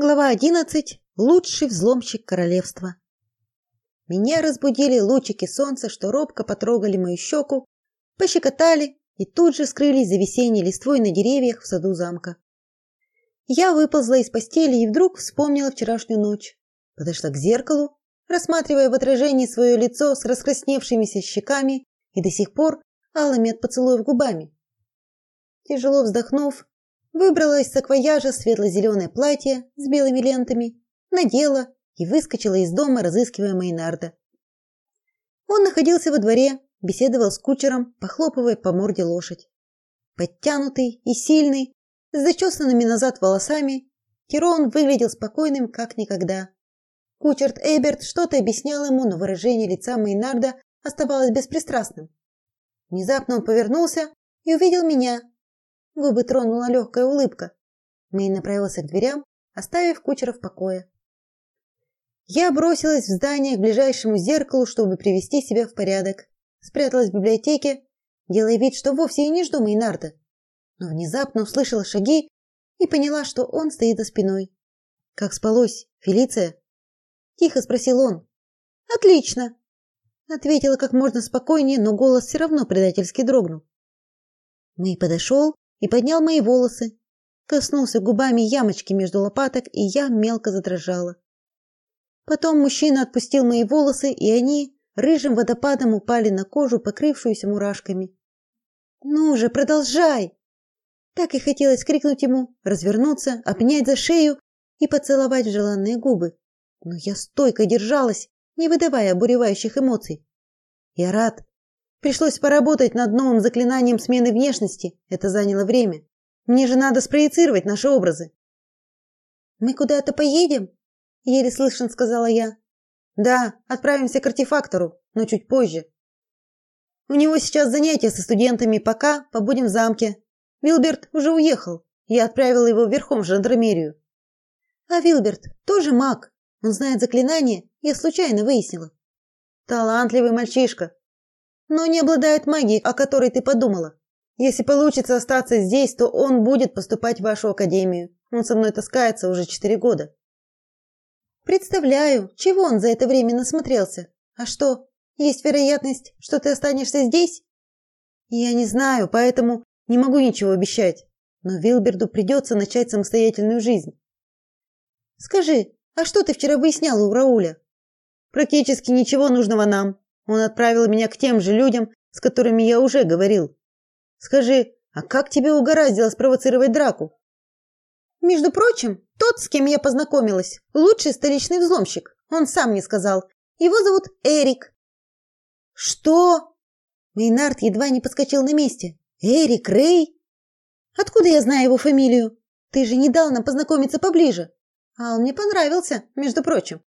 Глава 11. Лучший взломщик королевства. Меня разбудили лучики солнца, что робко потрогали мою щеку, пощекотали и тут же скрылись за весенней листвой на деревьях в саду замка. Я выползла из постели и вдруг вспомнила вчерашнюю ночь. Подошла к зеркалу, рассматривая в отражении свое лицо с раскрасневшимися щеками и до сих пор алыми от поцелуев губами. Тяжело вздохнув, Выбрала из саквояжа светло-зеленое платье с белыми лентами, надела и выскочила из дома, разыскивая Мейнарда. Он находился во дворе, беседовал с кучером, похлопывая по морде лошадь. Подтянутый и сильный, с зачесанными назад волосами, Тирон выглядел спокойным, как никогда. Кучер Эйберт что-то объяснял ему, но выражение лица Мейнарда оставалось беспристрастным. Внезапно он повернулся и увидел меня, Губы тронула легкая улыбка. Мэй направился к дверям, оставив кучера в покое. Я бросилась в здание к ближайшему зеркалу, чтобы привести себя в порядок. Спряталась в библиотеке, делая вид, что вовсе и не жду Мейнарда. Но внезапно услышала шаги и поняла, что он стоит за спиной. Как спалось, Фелиция? тихо спросил он. Отлично, ответила как можно спокойнее, но голос все равно предательски дрогнул. Мэй подошел и поднял мои волосы, коснулся губами ямочки между лопаток, и я мелко задрожала. Потом мужчина отпустил мои волосы, и они рыжим водопадом упали на кожу, покрывшуюся мурашками. Ну же, продолжай. Так и хотелось крикнуть ему, развернуться, обнять за шею и поцеловать в желанные губы. Но я стойко держалась, не выдавая обуревающих эмоций. Я рад, Пришлось поработать над новым заклинанием смены внешности. Это заняло время. Мне же надо спроецировать наши образы. Мы куда-то поедем? еле слышно сказала я. Да, отправимся к артефактору, но чуть позже. У него сейчас занятия со студентами, пока побудем в замке. Вилберт уже уехал. Я отправила его верхом в жандармерию. А Вилберт тоже маг. Он знает заклинание, я случайно выяснила. Талантливый мальчишка, но не обладает магией, о которой ты подумала. Если получится остаться здесь, то он будет поступать в вашу академию. Он со мной таскается уже четыре года. Представляю, чего он за это время насмотрелся. А что, есть вероятность, что ты останешься здесь? Я не знаю, поэтому не могу ничего обещать. Но Вилберду придется начать самостоятельную жизнь. Скажи, а что ты вчера выясняла у Рауля? Практически ничего нужного нам. Он отправил меня к тем же людям, с которыми я уже говорил. Скажи, а как тебе угораздило спровоцировать драку? Между прочим, тот, с кем я познакомилась, лучший столичный взломщик. Он сам мне сказал. Его зовут Эрик. Что? Мейнард едва не подскочил на месте. Эрик Рей? Откуда я знаю его фамилию? Ты же не дал нам познакомиться поближе. А он мне понравился, между прочим.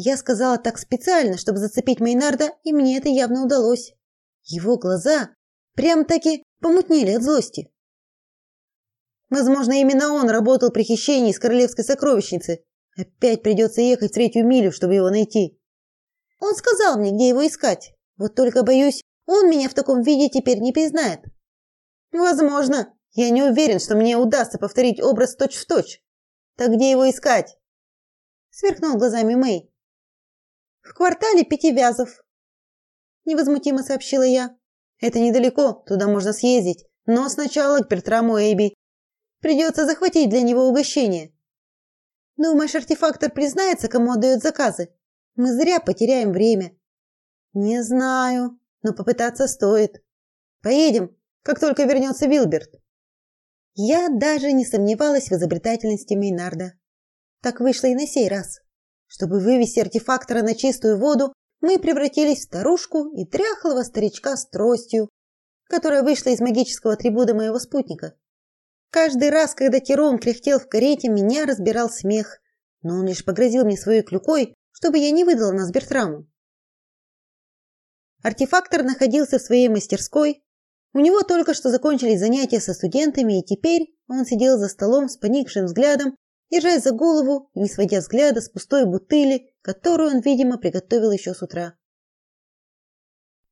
Я сказала так специально, чтобы зацепить Мейнарда, и мне это явно удалось. Его глаза прям-таки помутнели от злости. Возможно, именно он работал при хищении из королевской сокровищницы. Опять придется ехать третью милю, чтобы его найти. Он сказал мне, где его искать. Вот только боюсь, он меня в таком виде теперь не признает. Возможно, я не уверен, что мне удастся повторить образ точь-в-точь. Точь. Так где его искать? Сверкнул глазами Мэй. В квартале пяти вязов. Невозмутимо сообщила я. Это недалеко, туда можно съездить, но сначала к Бертраму Эйби. Придется захватить для него угощение. Думаешь, артефактор признается, кому отдает заказы? Мы зря потеряем время. Не знаю, но попытаться стоит. Поедем, как только вернется Вилберт. Я даже не сомневалась в изобретательности Мейнарда. Так вышло и на сей раз. Чтобы вывести артефактора на чистую воду, мы превратились в старушку и тряхлого старичка с тростью, которая вышла из магического атрибута моего спутника. Каждый раз, когда Тирон кряхтел в карете, меня разбирал смех, но он лишь погрозил мне своей клюкой, чтобы я не выдала нас Бертраму. Артефактор находился в своей мастерской. У него только что закончились занятия со студентами, и теперь он сидел за столом с поникшим взглядом держась за голову и не сводя взгляда с пустой бутыли, которую он, видимо, приготовил еще с утра.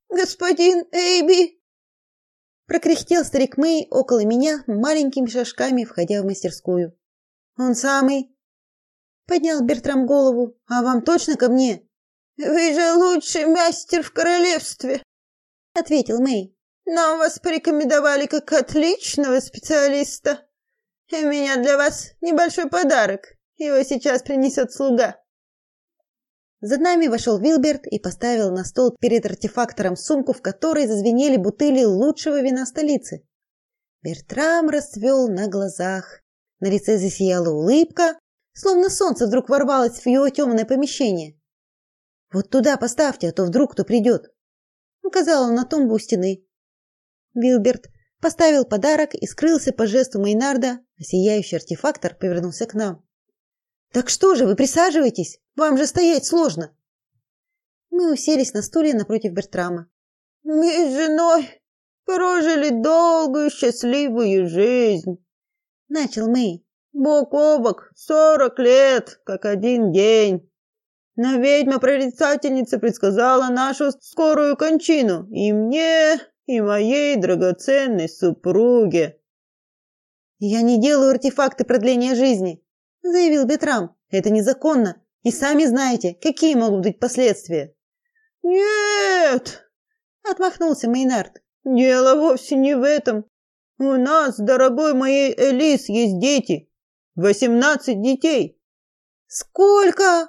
«Господин Эйби!» Прокряхтел старик Мэй около меня маленькими шажками, входя в мастерскую. «Он самый!» Поднял Бертрам голову. А вам точно ко мне? Вы же лучший мастер в королевстве, ответил Мэй. Нам вас порекомендовали как отличного специалиста. У меня для вас небольшой подарок. Его сейчас принесет слуга. За нами вошел Вилберт и поставил на стол перед артефактором сумку, в которой зазвенели бутыли лучшего вина столицы. Бертрам расцвел на глазах. На лице засияла улыбка, словно солнце вдруг ворвалось в его темное помещение. «Вот туда поставьте, а то вдруг кто придет», — указал он на тумбу у стены. Вилберт поставил подарок и скрылся по жесту Мейнарда, а сияющий артефактор повернулся к нам. Так что же, вы присаживайтесь? Вам же стоять сложно. Мы уселись на стуле напротив Бертрама. Мы с женой прожили долгую счастливую жизнь, начал Мэй. Бок о бок сорок лет, как один день. Но ведьма-прорицательница предсказала нашу скорую кончину и мне, и моей драгоценной супруге. Я не делаю артефакты продления жизни, заявил Бетрам. Это незаконно, и сами знаете, какие могут быть последствия. Нет, отмахнулся Мейнард. Дело вовсе не в этом. У нас, дорогой моей Элис, есть дети. Восемнадцать детей. Сколько?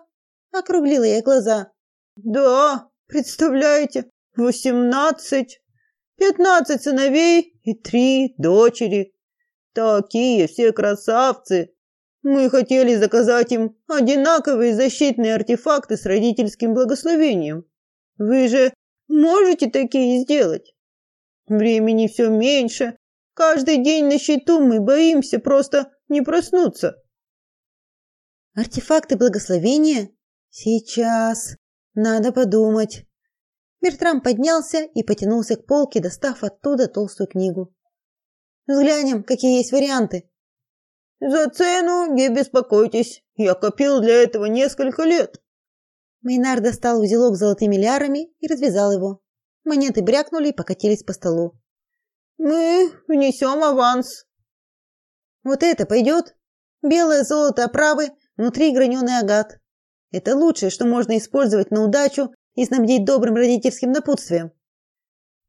округлила я глаза. Да, представляете, восемнадцать. Пятнадцать сыновей и три дочери. Такие все красавцы. Мы хотели заказать им одинаковые защитные артефакты с родительским благословением. Вы же можете такие сделать? Времени все меньше. Каждый день на счету мы боимся просто не проснуться. Артефакты благословения? Сейчас. Надо подумать. Бертрам поднялся и потянулся к полке, достав оттуда толстую книгу. Взглянем, какие есть варианты. За цену не беспокойтесь, я копил для этого несколько лет. Мейнар достал узелок с золотыми лярами и развязал его. Монеты брякнули и покатились по столу. Мы внесем аванс. Вот это пойдет? Белое золото оправы, внутри граненый агат. Это лучшее, что можно использовать на удачу и снабдить добрым родительским напутствием.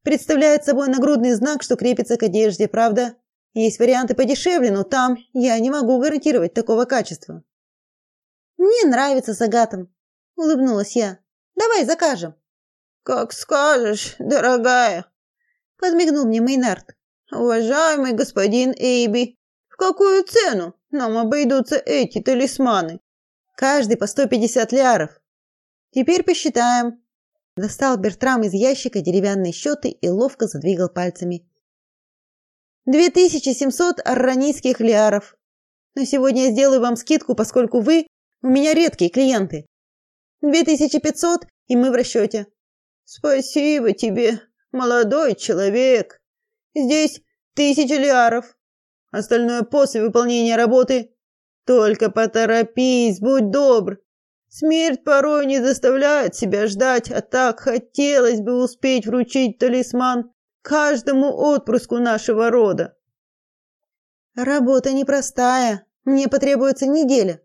Представляет собой нагрудный знак, что крепится к одежде, правда? Есть варианты подешевле, но там я не могу гарантировать такого качества. Мне нравится с агатом, улыбнулась я. Давай закажем. Как скажешь, дорогая, подмигнул мне Мейнард. Уважаемый господин Эйби, в какую цену нам обойдутся эти талисманы? Каждый по 150 ляров. Теперь посчитаем. Достал Бертрам из ящика деревянные счеты и ловко задвигал пальцами. Две тысячи семьсот арранийских лиаров. Но сегодня я сделаю вам скидку, поскольку вы у меня редкие клиенты. Две тысячи пятьсот, и мы в расчете. Спасибо тебе, молодой человек. Здесь тысяча лиаров. Остальное после выполнения работы. Только поторопись, будь добр. Смерть порой не заставляет себя ждать, а так хотелось бы успеть вручить талисман каждому отпрыску нашего рода. Работа непростая, мне потребуется неделя,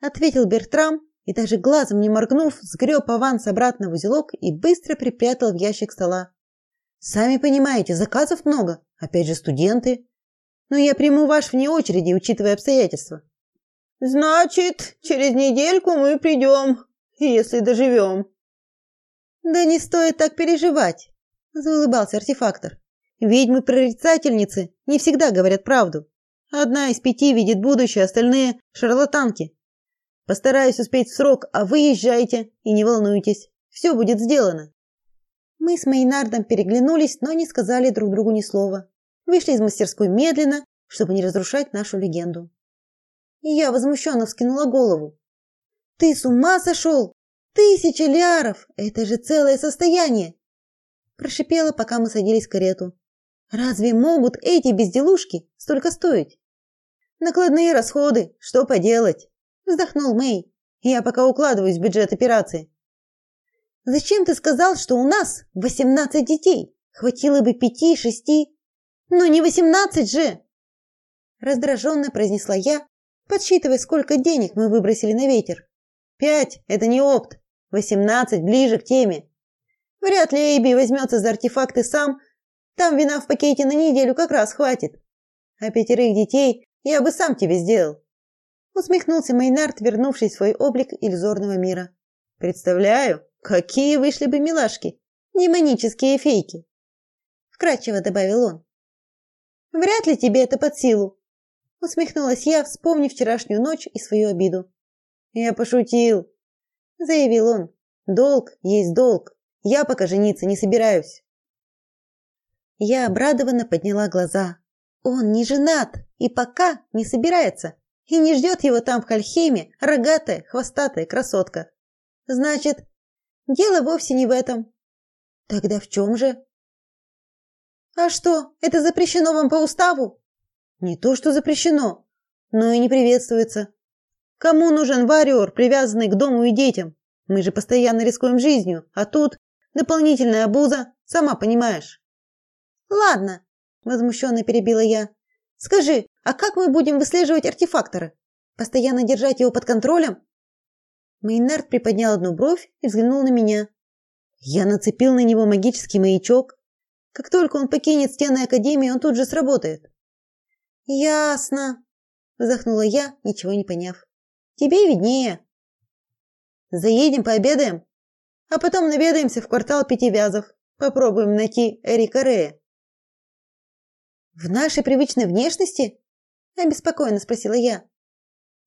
ответил Бертрам и даже глазом не моргнув, сгреб аванс обратно в узелок и быстро припрятал в ящик стола. Сами понимаете, заказов много, опять же студенты. Но я приму ваш вне очереди, учитывая обстоятельства. Значит, через недельку мы придем, если доживем. Да не стоит так переживать заулыбался артефактор. Ведьмы-прорицательницы не всегда говорят правду. Одна из пяти видит будущее, остальные шарлатанки. Постараюсь успеть в срок, а вы езжайте и не волнуйтесь. Все будет сделано. Мы с Мейнардом переглянулись, но не сказали друг другу ни слова. Вышли из мастерской медленно, чтобы не разрушать нашу легенду. И я возмущенно вскинула голову. Ты с ума сошел? Тысяча ляров! Это же целое состояние! прошипела, пока мы садились в карету. Разве могут эти безделушки столько стоить? Накладные расходы, что поделать? вздохнул Мэй. Я пока укладываюсь в бюджет операции. Зачем ты сказал, что у нас восемнадцать детей? Хватило бы пяти-шести, но не восемнадцать же. Раздраженно произнесла я, Подсчитывай, сколько денег мы выбросили на ветер. Пять – это не опт. Восемнадцать – ближе к теме. Вряд ли Эйби возьмется за артефакты сам. Там вина в пакете на неделю как раз хватит. А пятерых детей я бы сам тебе сделал. Усмехнулся Мейнард, вернувшись в свой облик иллюзорного мира. Представляю, какие вышли бы милашки. Демонические фейки. Вкратчиво добавил он. Вряд ли тебе это под силу. Усмехнулась я, вспомнив вчерашнюю ночь и свою обиду. Я пошутил, заявил он. Долг есть долг. Я пока жениться не собираюсь. Я обрадованно подняла глаза. Он не женат и пока не собирается. И не ждет его там в Хальхеме рогатая, хвостатая красотка. Значит, дело вовсе не в этом. Тогда в чем же? А что, это запрещено вам по уставу? Не то, что запрещено, но и не приветствуется. Кому нужен варьер, привязанный к дому и детям? Мы же постоянно рискуем жизнью, а тут дополнительная обуза, сама понимаешь. Ладно, возмущенно перебила я. Скажи, а как мы будем выслеживать артефактора? Постоянно держать его под контролем? Мейнард приподнял одну бровь и взглянул на меня. Я нацепил на него магический маячок. Как только он покинет стены академии, он тут же сработает. Ясно, вздохнула я, ничего не поняв. Тебе виднее. Заедем пообедаем, а потом наведаемся в квартал Пяти Вязов. Попробуем найти Эрика Рея. В нашей привычной внешности? обеспокоенно спросила я.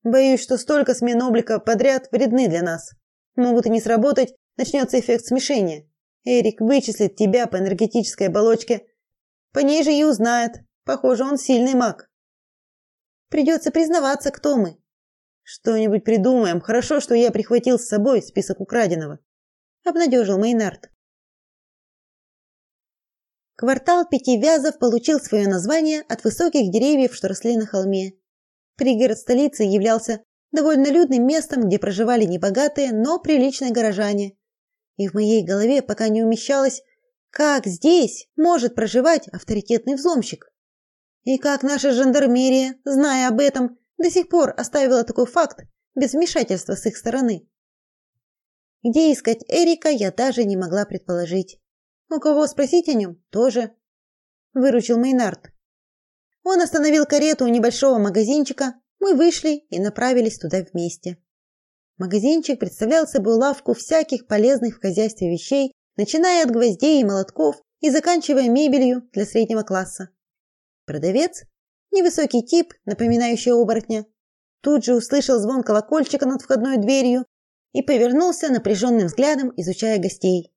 Боюсь, что столько смен облика подряд вредны для нас. Могут и не сработать, начнется эффект смешения. Эрик вычислит тебя по энергетической оболочке. По ней же и узнает. Похоже, он сильный маг. Придется признаваться, кто мы. Что-нибудь придумаем. Хорошо, что я прихватил с собой список украденного. Обнадежил Мейнард. Квартал Пяти Вязов получил свое название от высоких деревьев, что росли на холме. Пригород столицы являлся довольно людным местом, где проживали небогатые, но приличные горожане. И в моей голове пока не умещалось, как здесь может проживать авторитетный взломщик. И как наша жандармерия, зная об этом, до сих пор оставила такой факт без вмешательства с их стороны. Где искать Эрика, я даже не могла предположить. У кого спросить о нем, тоже. Выручил Мейнард. Он остановил карету у небольшого магазинчика. Мы вышли и направились туда вместе. Магазинчик представлял собой лавку всяких полезных в хозяйстве вещей, начиная от гвоздей и молотков и заканчивая мебелью для среднего класса. Продавец Невысокий тип, напоминающий оборотня, тут же услышал звон колокольчика над входной дверью и повернулся напряженным взглядом, изучая гостей.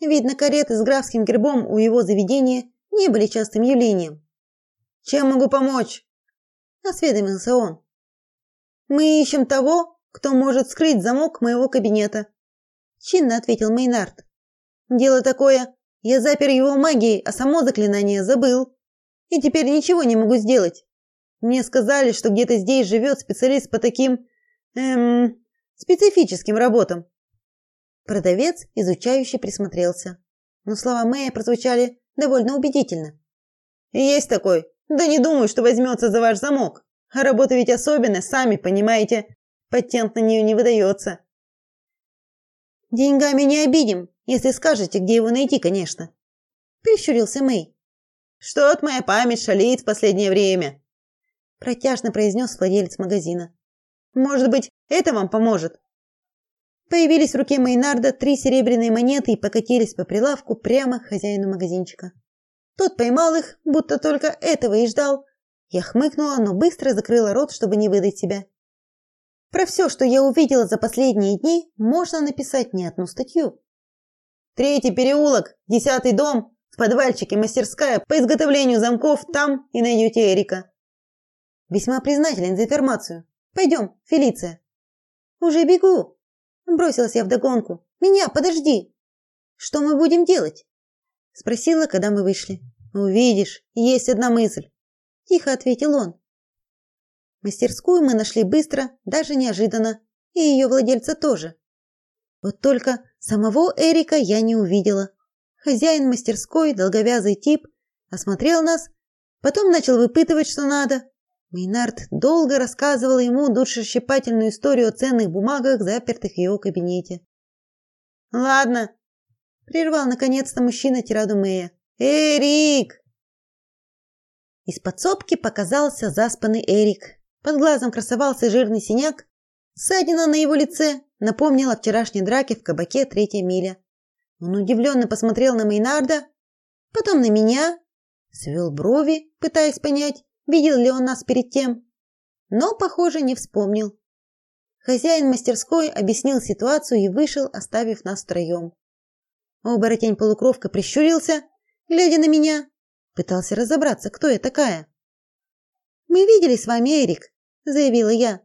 Видно, кареты с графским гербом у его заведения не были частым явлением. «Чем могу помочь?» – осведомился он. «Мы ищем того, кто может скрыть замок моего кабинета», – чинно ответил Мейнард. «Дело такое, я запер его магией, а само заклинание забыл и теперь ничего не могу сделать. Мне сказали, что где-то здесь живет специалист по таким эм специфическим работам. Продавец изучающе присмотрелся, но слова Мэя прозвучали довольно убедительно. Есть такой. Да не думаю, что возьмется за ваш замок. А работа ведь особенная, сами понимаете. Патент на нее не выдается. Деньгами не обидим, если скажете, где его найти, конечно. Прищурился Мэй. Что-то моя память шалит в последнее время, протяжно произнес владелец магазина. Может быть, это вам поможет? Появились в руке Мейнарда три серебряные монеты и покатились по прилавку прямо к хозяину магазинчика. Тот поймал их, будто только этого и ждал. Я хмыкнула, но быстро закрыла рот, чтобы не выдать себя. Про все, что я увидела за последние дни, можно написать не одну статью. Третий переулок, десятый дом, в подвальчике мастерская по изготовлению замков, там и найдете Эрика. Весьма признателен за информацию. Пойдем, Фелиция. Уже бегу. Бросилась я вдогонку. Меня, подожди. Что мы будем делать? Спросила, когда мы вышли. Увидишь, есть одна мысль. Тихо ответил он. Мастерскую мы нашли быстро, даже неожиданно, и ее владельца тоже. Вот только самого Эрика я не увидела. Хозяин мастерской, долговязый тип, осмотрел нас, потом начал выпытывать, что надо. Мейнард долго рассказывал ему душещипательную историю о ценных бумагах, запертых в его кабинете. Ладно, прервал наконец-то мужчина тираду Мэя. Эрик! Из подсобки показался заспанный Эрик. Под глазом красовался жирный синяк. Ссадина на его лице напомнила о вчерашней драке в кабаке «Третья миля». Он удивленно посмотрел на Мейнарда, потом на меня, свел брови, пытаясь понять, видел ли он нас перед тем, но, похоже, не вспомнил. Хозяин мастерской объяснил ситуацию и вышел, оставив нас втроем. Оборотень-полукровка прищурился, глядя на меня, пытался разобраться, кто я такая. «Мы видели с вами, Эрик», – заявила я.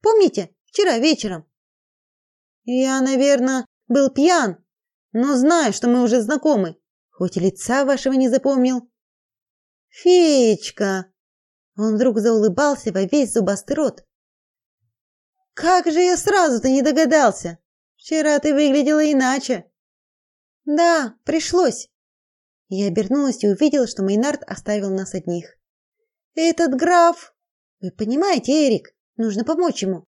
«Помните, вчера вечером?» «Я, наверное, был пьян, но знаю, что мы уже знакомы, хоть и лица вашего не запомнил». «Феечка!» Он вдруг заулыбался во весь зубастый рот. Как же я сразу-то не догадался? Вчера ты выглядела иначе. Да, пришлось. Я обернулась и увидела, что Мейнард оставил нас одних. Этот граф, вы понимаете, Эрик, нужно помочь ему.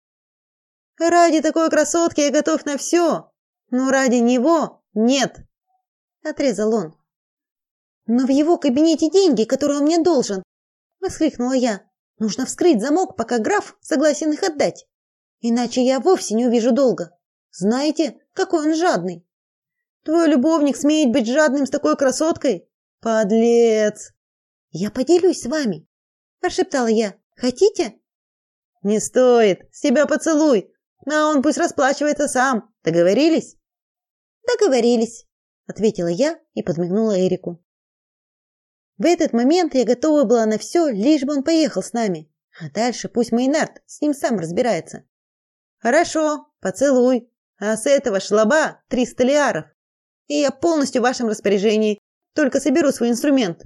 Ради такой красотки я готов на все, но ради него нет, отрезал он. Но в его кабинете деньги, которые он мне должен, воскликнула я. Нужно вскрыть замок, пока граф согласен их отдать. Иначе я вовсе не увижу долго. Знаете, какой он жадный. Твой любовник смеет быть жадным с такой красоткой? Подлец. Я поделюсь с вами, прошептала я. Хотите? Не стоит. С тебя поцелуй. А он пусть расплачивается сам. Договорились? Договорились, ответила я и подмигнула Эрику. В этот момент я готова была на все, лишь бы он поехал с нами. А дальше пусть Мейнард с ним сам разбирается. Хорошо, поцелуй. А с этого шлаба 300 лиаров. И я полностью в вашем распоряжении. Только соберу свой инструмент.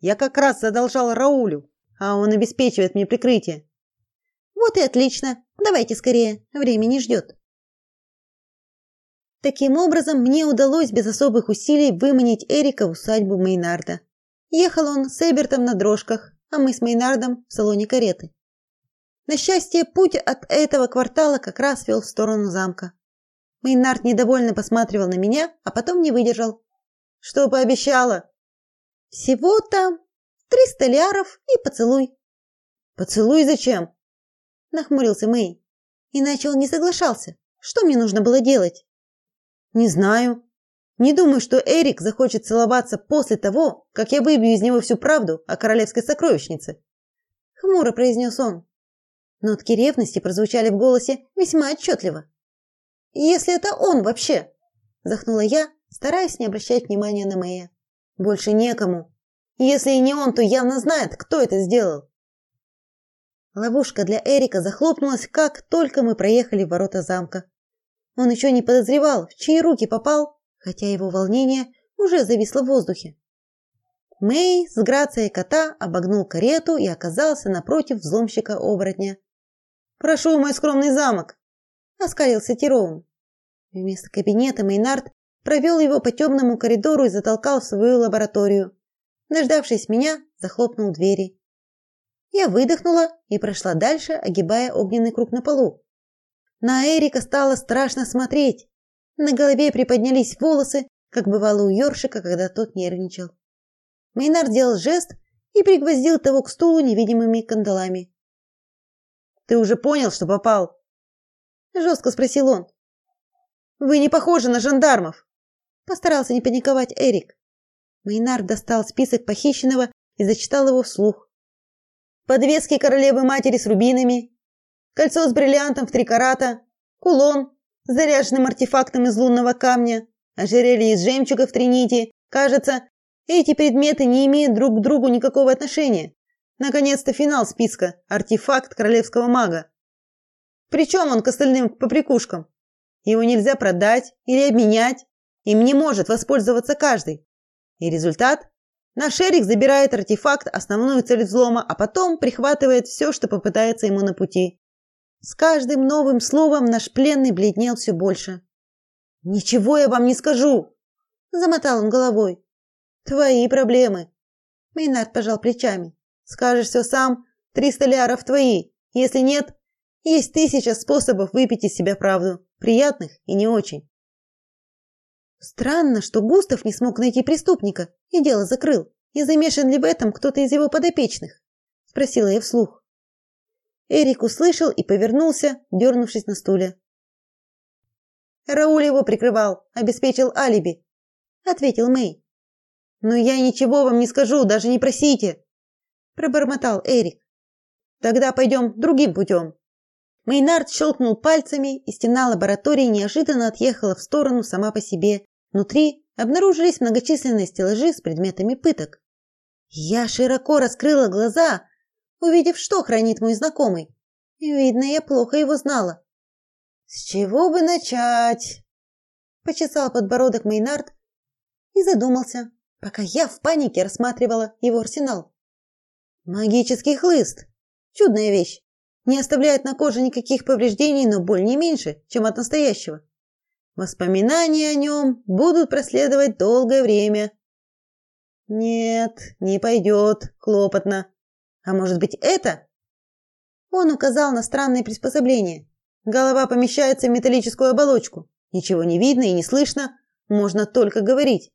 Я как раз задолжал Раулю, а он обеспечивает мне прикрытие. Вот и отлично. Давайте скорее, время не ждет. Таким образом, мне удалось без особых усилий выманить Эрика в усадьбу Мейнарда. Ехал он с Эбертом на дрожках, а мы с Мейнардом в салоне кареты. На счастье, путь от этого квартала как раз вел в сторону замка. Мейнард недовольно посматривал на меня, а потом не выдержал. Что пообещала? Всего-то триста ляров и поцелуй. Поцелуй зачем? Нахмурился Мэй. Иначе он не соглашался. Что мне нужно было делать? Не знаю. Не думаю, что Эрик захочет целоваться после того, как я выбью из него всю правду о королевской сокровищнице. Хмуро произнес он. Нотки ревности прозвучали в голосе весьма отчетливо. «Если это он вообще!» – захнула я, стараясь не обращать внимания на Мэя. «Больше некому. Если и не он, то явно знает, кто это сделал». Ловушка для Эрика захлопнулась, как только мы проехали ворота замка. Он еще не подозревал, в чьи руки попал, хотя его волнение уже зависло в воздухе. Мэй с грацией кота обогнул карету и оказался напротив взломщика-оборотня. Прошу мой скромный замок, оскалился Тироун. Вместо кабинета Мейнард провел его по темному коридору и затолкал в свою лабораторию. Дождавшись меня, захлопнул двери. Я выдохнула и прошла дальше, огибая огненный круг на полу. На Эрика стало страшно смотреть. На голове приподнялись волосы, как бывало у Ёршика, когда тот нервничал. Мейнард сделал жест и пригвоздил того к стулу невидимыми кандалами. Ты уже понял, что попал? Жестко спросил он. Вы не похожи на жандармов. Постарался не паниковать Эрик. Мейнар достал список похищенного и зачитал его вслух. Подвески королевы-матери с рубинами, кольцо с бриллиантом в три карата, кулон с заряженным артефактом из лунного камня, ожерелье из жемчуга в три нити. Кажется, эти предметы не имеют друг к другу никакого отношения. Наконец-то финал списка. Артефакт королевского мага. Причем он к остальным поприкушкам. Его нельзя продать или обменять. Им не может воспользоваться каждый. И результат? Наш Эрик забирает артефакт, основную цель взлома, а потом прихватывает все, что попытается ему на пути. С каждым новым словом наш пленный бледнел все больше. «Ничего я вам не скажу!» Замотал он головой. «Твои проблемы!» Мейнард пожал плечами. Скажешь все сам, Триста ляров твои. Если нет, есть тысяча способов выпить из себя правду, приятных и не очень. Странно, что Густав не смог найти преступника и дело закрыл. И замешан ли в этом кто-то из его подопечных? спросила я вслух. Эрик услышал и повернулся, дернувшись на стуле. Рауль его прикрывал, обеспечил алиби, ответил Мэй. Но я ничего вам не скажу, даже не просите, пробормотал Эрик. Тогда пойдем другим путем. Мейнард щелкнул пальцами, и стена лаборатории неожиданно отъехала в сторону сама по себе. Внутри обнаружились многочисленные стеллажи с предметами пыток. Я широко раскрыла глаза, увидев, что хранит мой знакомый. Видно, я плохо его знала. С чего бы начать? Почесал подбородок Мейнард и задумался, пока я в панике рассматривала его арсенал. Магический хлыст. Чудная вещь. Не оставляет на коже никаких повреждений, но боль не меньше, чем от настоящего. Воспоминания о нем будут проследовать долгое время. Нет, не пойдет, хлопотно. А может быть, это? Он указал на странное приспособление. Голова помещается в металлическую оболочку. Ничего не видно и не слышно, можно только говорить.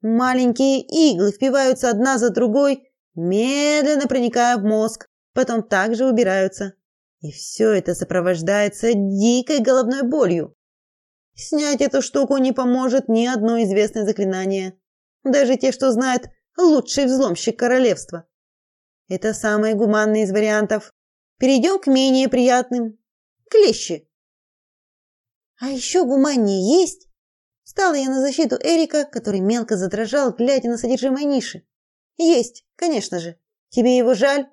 Маленькие иглы впиваются одна за другой, медленно проникая в мозг, потом также убираются. И все это сопровождается дикой головной болью. Снять эту штуку не поможет ни одно известное заклинание. Даже те, что знает лучший взломщик королевства. Это самый гуманный из вариантов. Перейдем к менее приятным. Клещи. А еще гуманнее есть. Стала я на защиту Эрика, который мелко задрожал, глядя на содержимое ниши. Есть, конечно же. Тебе его жаль?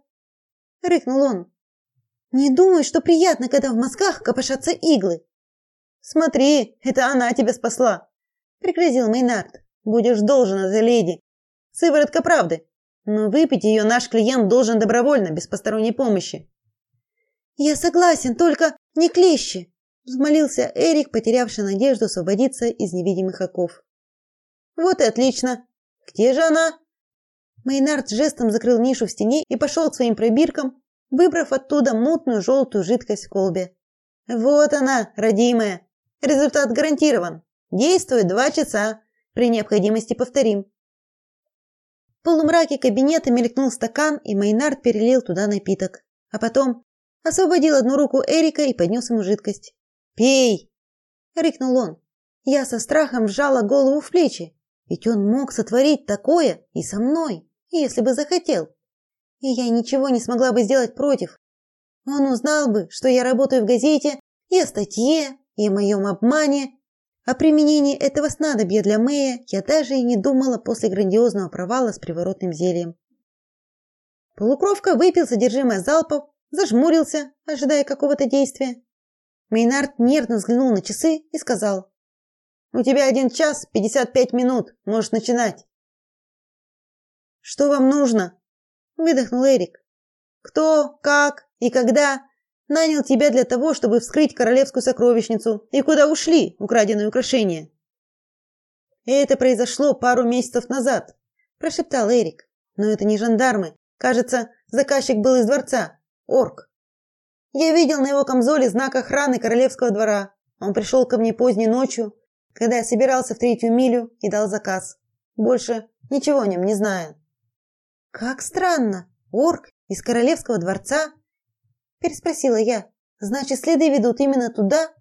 рыкнул он. Не думаю, что приятно, когда в мозгах копошатся иглы. Смотри, это она тебя спасла, пригрозил Мейнард. Будешь должен этой леди. Сыворотка правды. Но выпить ее наш клиент должен добровольно, без посторонней помощи. Я согласен, только не клещи, взмолился Эрик, потерявший надежду освободиться из невидимых оков. Вот и отлично. Где же она? Мейнард жестом закрыл нишу в стене и пошел к своим пробиркам, выбрав оттуда мутную желтую жидкость в колбе. Вот она, родимая. Результат гарантирован. Действует два часа. При необходимости повторим. В полумраке кабинета мелькнул стакан, и Мейнард перелил туда напиток. А потом освободил одну руку Эрика и поднес ему жидкость. «Пей!» – рыкнул он. Я со страхом сжала голову в плечи, ведь он мог сотворить такое и со мной, если бы захотел. И я ничего не смогла бы сделать против. Он узнал бы, что я работаю в газете, и о статье, и о моем обмане, о применении этого снадобья для Мэя я даже и не думала после грандиозного провала с приворотным зельем. Полукровка выпил содержимое залпов, зажмурился, ожидая какого-то действия. Мейнард нервно взглянул на часы и сказал: "У тебя один час пятьдесят пять минут, можешь начинать". "Что вам нужно?" выдохнул Эрик. "Кто, как и когда нанял тебя для того, чтобы вскрыть королевскую сокровищницу. И куда ушли украденные украшения? Это произошло пару месяцев назад, прошептал Эрик. Но это не жандармы. Кажется, заказчик был из дворца. Орк. Я видел на его камзоле знак охраны королевского двора. Он пришел ко мне поздней ночью, когда я собирался в третью милю и дал заказ. Больше ничего о нем не знаю. Как странно. Орк из королевского дворца переспросила я. Значит, следы ведут именно туда?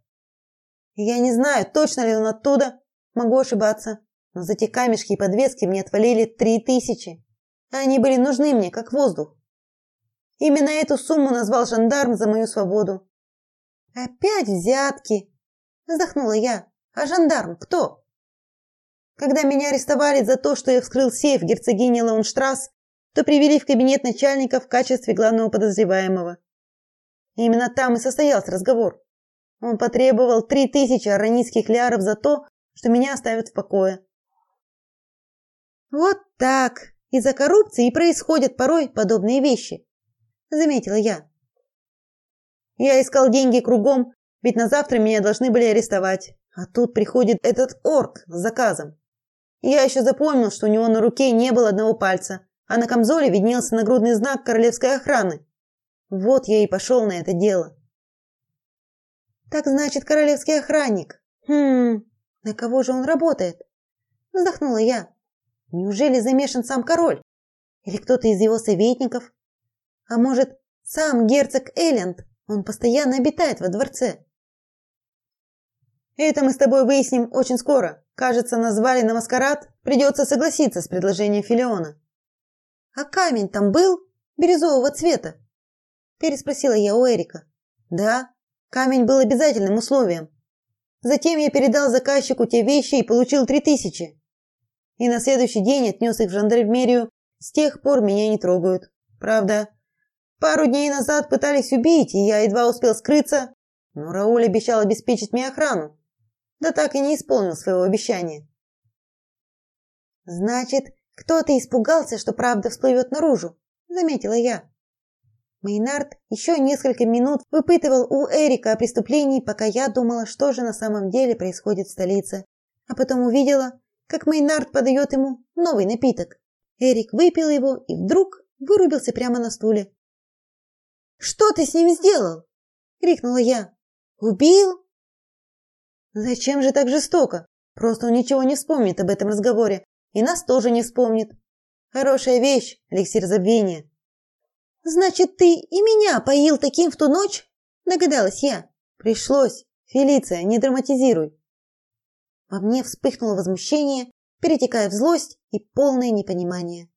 Я не знаю, точно ли он оттуда. Могу ошибаться. Но за те камешки и подвески мне отвалили три тысячи. Они были нужны мне, как воздух. Именно эту сумму назвал жандарм за мою свободу. Опять взятки, вздохнула я. А жандарм кто? Когда меня арестовали за то, что я вскрыл сейф герцогини Лаунштрасс, то привели в кабинет начальника в качестве главного подозреваемого. Именно там и состоялся разговор. Он потребовал три тысячи аронийских ляров за то, что меня оставят в покое. Вот так. Из-за коррупции и происходят порой подобные вещи, заметила я. Я искал деньги кругом, ведь на завтра меня должны были арестовать. А тут приходит этот орк с заказом. Я еще запомнил, что у него на руке не было одного пальца, а на камзоле виднелся нагрудный знак королевской охраны. Вот я и пошел на это дело. Так значит, королевский охранник. Хм, на кого же он работает? Вздохнула я. Неужели замешан сам король? Или кто-то из его советников? А может, сам герцог Элленд? Он постоянно обитает во дворце. Это мы с тобой выясним очень скоро. Кажется, назвали на маскарад. Придется согласиться с предложением Филиона. А камень там был бирюзового цвета? Переспросила я у Эрика. Да, камень был обязательным условием. Затем я передал заказчику те вещи и получил три тысячи. И на следующий день отнес их в жандармерию. С тех пор меня не трогают. Правда, пару дней назад пытались убить, и я едва успел скрыться, но Рауль обещал обеспечить мне охрану да так и не исполнил своего обещания. Значит, кто-то испугался, что правда всплывет наружу, заметила я. Мейнард еще несколько минут выпытывал у Эрика о преступлении, пока я думала, что же на самом деле происходит в столице, а потом увидела, как Мейнард подает ему новый напиток. Эрик выпил его и вдруг вырубился прямо на стуле. «Что ты с ним сделал?» – крикнула я. «Убил?» Зачем же так жестоко? Просто он ничего не вспомнит об этом разговоре, и нас тоже не вспомнит. Хорошая вещь, эликсир забвения. Значит, ты и меня поил таким в ту ночь? Догадалась я. Пришлось. Фелиция, не драматизируй. Во мне вспыхнуло возмущение, перетекая в злость и полное непонимание.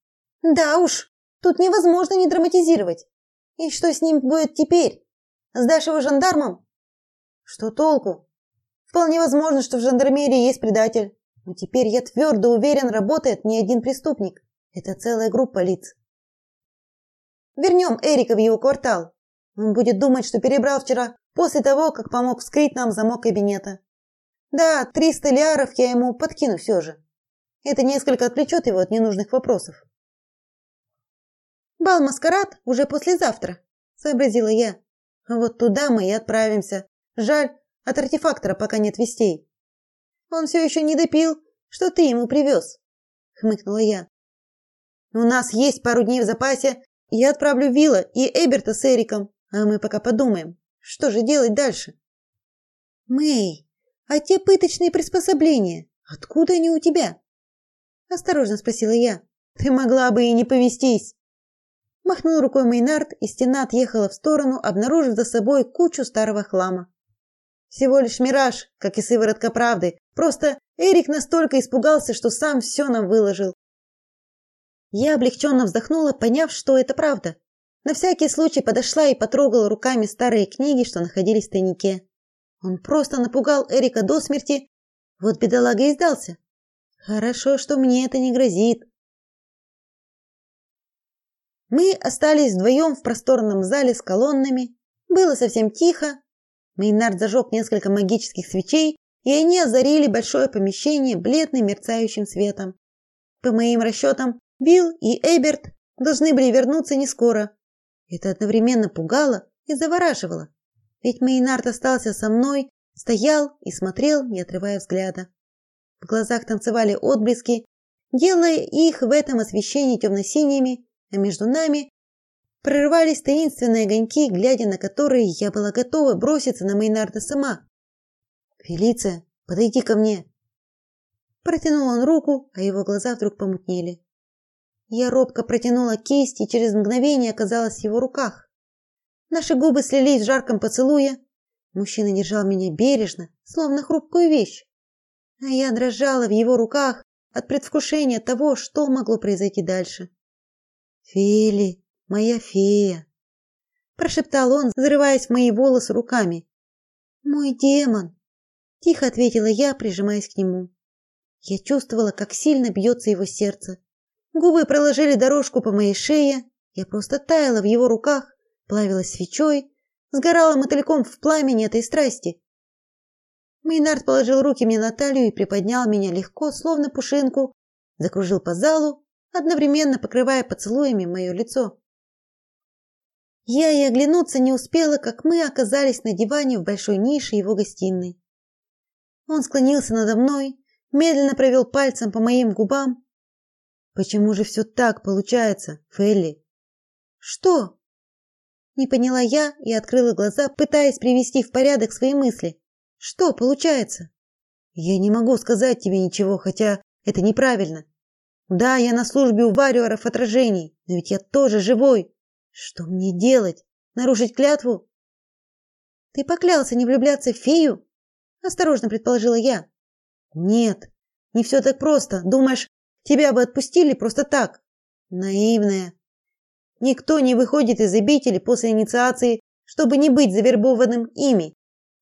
Да уж, тут невозможно не драматизировать. И что с ним будет теперь? Сдашь его жандармам? Что толку? Вполне возможно, что в жандармерии есть предатель. Но теперь я твердо уверен, работает не один преступник. Это целая группа лиц. Вернем Эрика в его квартал. Он будет думать, что перебрал вчера, после того, как помог вскрыть нам замок кабинета. Да, 300 ляров я ему подкину все же. Это несколько отвлечет его от ненужных вопросов. Бал-маскарад уже послезавтра, сообразила я. Вот туда мы и отправимся. Жаль, от артефактора пока нет вестей. Он все еще не допил, что ты ему привез», — хмыкнула я. У нас есть пару дней в запасе. Я отправлю Вилла и Эберта с Эриком, а мы пока подумаем, что же делать дальше. Мэй, а те пыточные приспособления, откуда они у тебя? Осторожно спросила я. Ты могла бы и не повестись. Махнул рукой Мейнард, и стена отъехала в сторону, обнаружив за собой кучу старого хлама. Всего лишь мираж, как и сыворотка правды. Просто Эрик настолько испугался, что сам все нам выложил. Я облегченно вздохнула, поняв, что это правда. На всякий случай подошла и потрогала руками старые книги, что находились в тайнике. Он просто напугал Эрика до смерти. Вот бедолага и сдался. Хорошо, что мне это не грозит. Мы остались вдвоем в просторном зале с колоннами. Было совсем тихо, Мейнард зажег несколько магических свечей, и они озарили большое помещение бледным мерцающим светом. По моим расчетам, Билл и Эберт должны были вернуться не скоро. Это одновременно пугало и завораживало. Ведь Мейнард остался со мной, стоял и смотрел, не отрывая взгляда. В глазах танцевали отблески, делая их в этом освещении темно-синими, а между нами прорывались таинственные огоньки, глядя на которые я была готова броситься на Мейнарда сама. «Фелиция, подойди ко мне!» Протянул он руку, а его глаза вдруг помутнели. Я робко протянула кисть и через мгновение оказалась в его руках. Наши губы слились в жарком поцелуе. Мужчина держал меня бережно, словно хрупкую вещь. А я дрожала в его руках от предвкушения того, что могло произойти дальше. «Фили!» моя фея, прошептал он, зарываясь в мои волосы руками. Мой демон, тихо ответила я, прижимаясь к нему. Я чувствовала, как сильно бьется его сердце. Губы проложили дорожку по моей шее, я просто таяла в его руках, плавилась свечой, сгорала мотыльком в пламени этой страсти. Мейнард положил руки мне на талию и приподнял меня легко, словно пушинку, закружил по залу, одновременно покрывая поцелуями мое лицо. Я и оглянуться не успела, как мы оказались на диване в большой нише его гостиной. Он склонился надо мной, медленно провел пальцем по моим губам. Почему же все так получается, Фелли? Что? Не поняла я и открыла глаза, пытаясь привести в порядок свои мысли. Что получается? Я не могу сказать тебе ничего, хотя это неправильно. Да, я на службе у варьеров отражений, но ведь я тоже живой. Что мне делать? Нарушить клятву? Ты поклялся не влюбляться в фею? Осторожно предположила я. Нет, не все так просто. Думаешь, тебя бы отпустили просто так? Наивная. Никто не выходит из обители после инициации, чтобы не быть завербованным ими.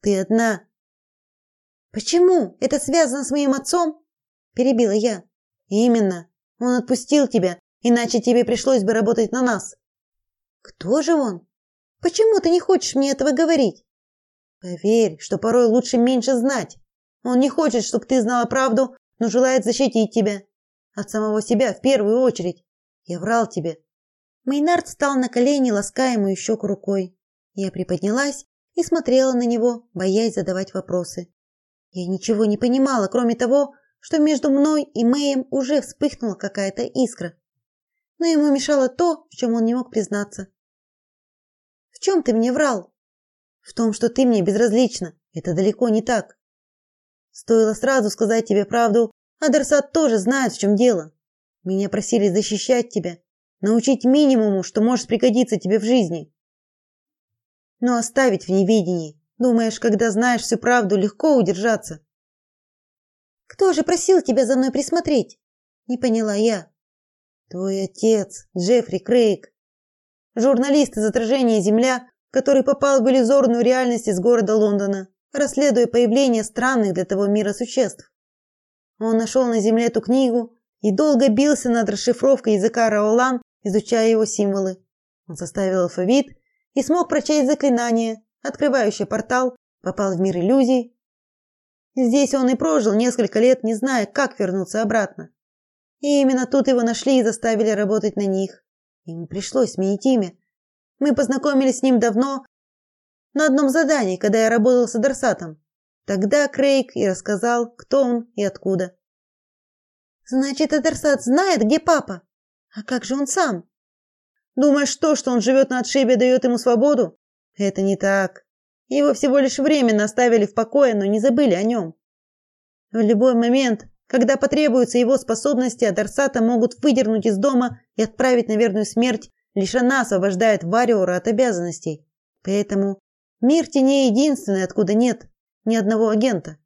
Ты одна. Почему? Это связано с моим отцом? перебила я. Именно. Он отпустил тебя, иначе тебе пришлось бы работать на нас. Кто же он? Почему ты не хочешь мне этого говорить? Поверь, что порой лучше меньше знать. Он не хочет, чтобы ты знала правду, но желает защитить тебя от самого себя в первую очередь. Я врал тебе. Мейнард встал на колени, лаская мою щеку рукой. Я приподнялась и смотрела на него, боясь задавать вопросы. Я ничего не понимала, кроме того, что между мной и Мэем уже вспыхнула какая-то искра. Но ему мешало то, в чем он не мог признаться. В чем ты мне врал? В том, что ты мне безразлична. Это далеко не так. Стоило сразу сказать тебе правду, а Дарсат тоже знает, в чем дело. Меня просили защищать тебя, научить минимуму, что может пригодиться тебе в жизни. Но оставить в неведении. Думаешь, когда знаешь всю правду, легко удержаться. Кто же просил тебя за мной присмотреть? Не поняла я. Твой отец, Джеффри Крейг. Журналист из отражения Земля, который попал в иллюзорную реальность из города Лондона, расследуя появление странных для того мира существ. Он нашел на Земле эту книгу и долго бился над расшифровкой языка Раолан, изучая его символы. Он составил алфавит и смог прочесть заклинание, открывающее портал, попал в мир иллюзий. Здесь он и прожил несколько лет, не зная, как вернуться обратно. И именно тут его нашли и заставили работать на них. Ему пришлось сменить имя. Мы познакомились с ним давно, на одном задании, когда я работал с Адарсатом. Тогда Крейг и рассказал, кто он и откуда. Значит, Адарсат знает, где папа. А как же он сам? Думаешь, то, что он живет на отшибе, дает ему свободу? Это не так. Его всего лишь временно оставили в покое, но не забыли о нем. В любой момент, когда потребуются его способности, Адарсата могут выдернуть из дома и отправить на верную смерть. Лишь она освобождает Вариора от обязанностей. Поэтому мир теней единственный, откуда нет ни одного агента.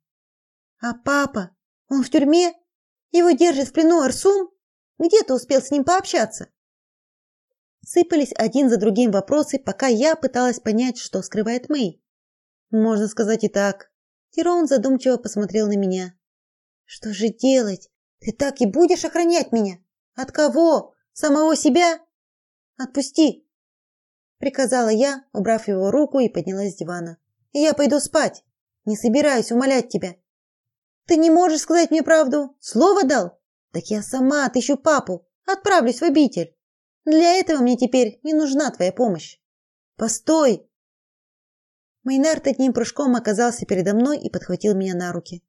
А папа? Он в тюрьме? Его держит в плену Арсум? Где ты успел с ним пообщаться? Сыпались один за другим вопросы, пока я пыталась понять, что скрывает Мэй. Можно сказать и так. Тирон задумчиво посмотрел на меня. Что же делать? Ты так и будешь охранять меня? От кого? Самого себя? Отпусти, приказала я, убрав его руку и поднялась с дивана. Я пойду спать. Не собираюсь умолять тебя. Ты не можешь сказать мне правду? Слово дал? Так я сама отыщу папу, отправлюсь в обитель. Для этого мне теперь не нужна твоя помощь. Постой. Мейнард одним прыжком оказался передо мной и подхватил меня на руки.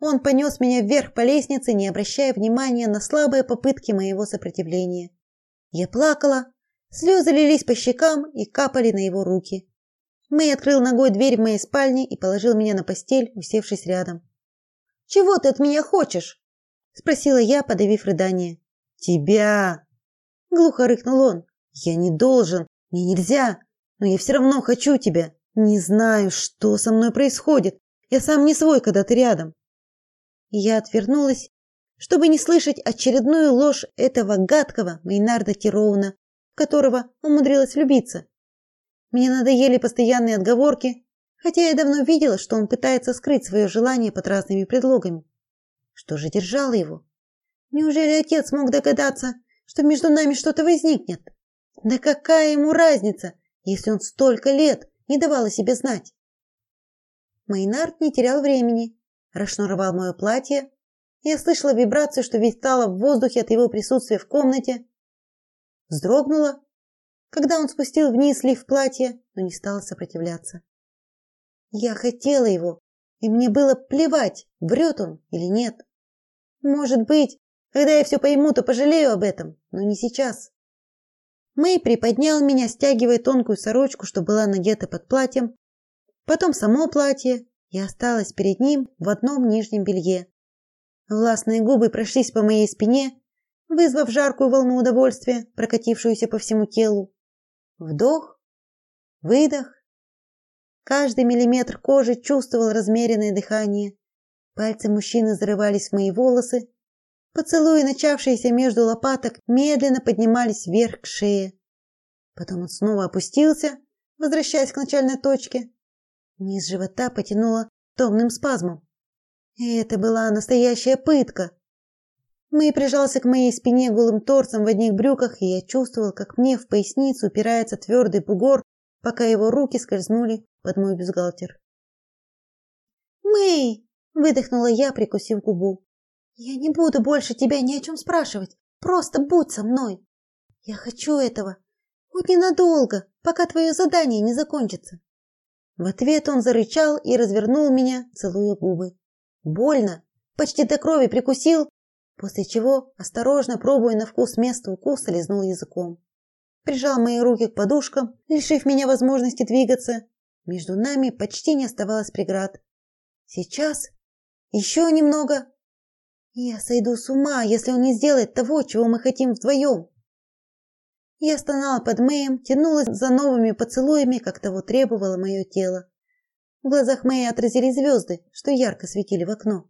Он понес меня вверх по лестнице, не обращая внимания на слабые попытки моего сопротивления. Я плакала, слезы лились по щекам и капали на его руки. Мэй открыл ногой дверь в моей спальне и положил меня на постель, усевшись рядом. «Чего ты от меня хочешь?» – спросила я, подавив рыдание. «Тебя!» – глухо рыкнул он. «Я не должен, мне нельзя, но я все равно хочу тебя. Не знаю, что со мной происходит. Я сам не свой, когда ты рядом». Я отвернулась, чтобы не слышать очередную ложь этого гадкого Мейнарда Тироуна, которого умудрилась влюбиться. Мне надоели постоянные отговорки, хотя я давно видела, что он пытается скрыть свое желание под разными предлогами. Что же держало его? Неужели отец мог догадаться, что между нами что-то возникнет? Да какая ему разница, если он столько лет не давал о себе знать? Майнард не терял времени, расшнуровал мое платье. Я слышала вибрацию, что витала в воздухе от его присутствия в комнате. Вздрогнула когда он спустил вниз лиф платья, но не стала сопротивляться. Я хотела его, и мне было плевать, врет он или нет. Может быть, когда я все пойму, то пожалею об этом, но не сейчас. Мэй приподнял меня, стягивая тонкую сорочку, что была надета под платьем, потом само платье, и осталась перед ним в одном нижнем белье. Властные губы прошлись по моей спине, вызвав жаркую волну удовольствия, прокатившуюся по всему телу. Вдох, выдох. Каждый миллиметр кожи чувствовал размеренное дыхание. Пальцы мужчины зарывались в мои волосы. Поцелуи, начавшиеся между лопаток, медленно поднимались вверх к шее. Потом он снова опустился, возвращаясь к начальной точке. Низ живота потянуло томным спазмом. И это была настоящая пытка. Мэй прижался к моей спине голым торсом в одних брюках, и я чувствовал, как мне в поясницу упирается твердый бугор, пока его руки скользнули под мой бюстгальтер. «Мэй!» – выдохнула я, прикусив губу. «Я не буду больше тебя ни о чем спрашивать. Просто будь со мной. Я хочу этого. Хоть ненадолго, пока твое задание не закончится». В ответ он зарычал и развернул меня, целуя губы. Больно, почти до крови прикусил, после чего, осторожно пробуя на вкус место укуса, лизнул языком. Прижал мои руки к подушкам, лишив меня возможности двигаться. Между нами почти не оставалось преград. Сейчас еще немного. Я сойду с ума, если он не сделает того, чего мы хотим вдвоем. Я стонала под Мэем, тянулась за новыми поцелуями, как того требовало мое тело. В глазах Мэя отразились звезды, что ярко светили в окно.